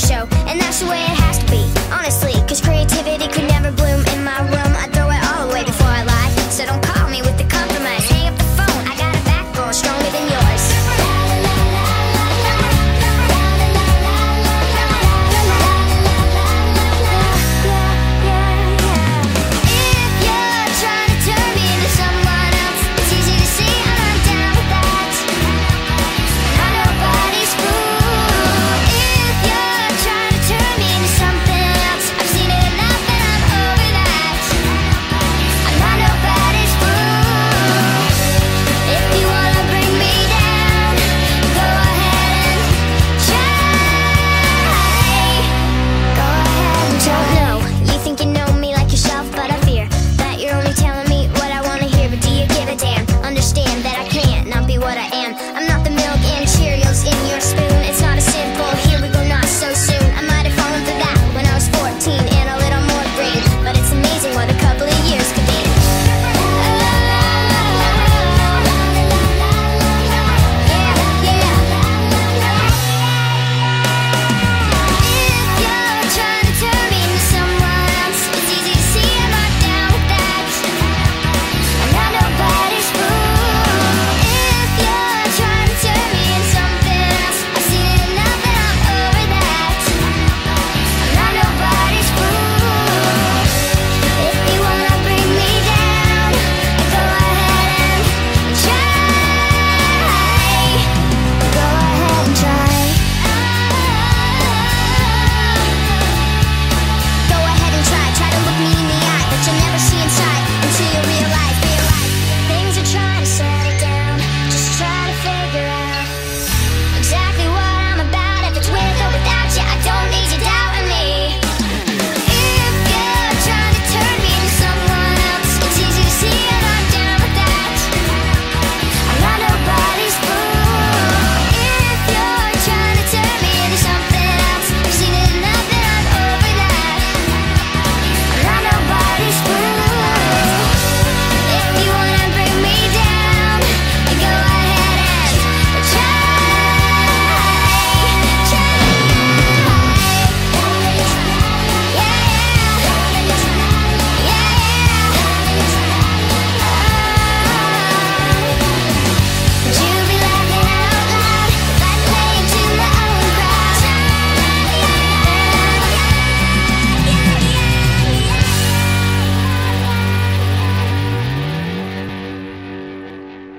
show.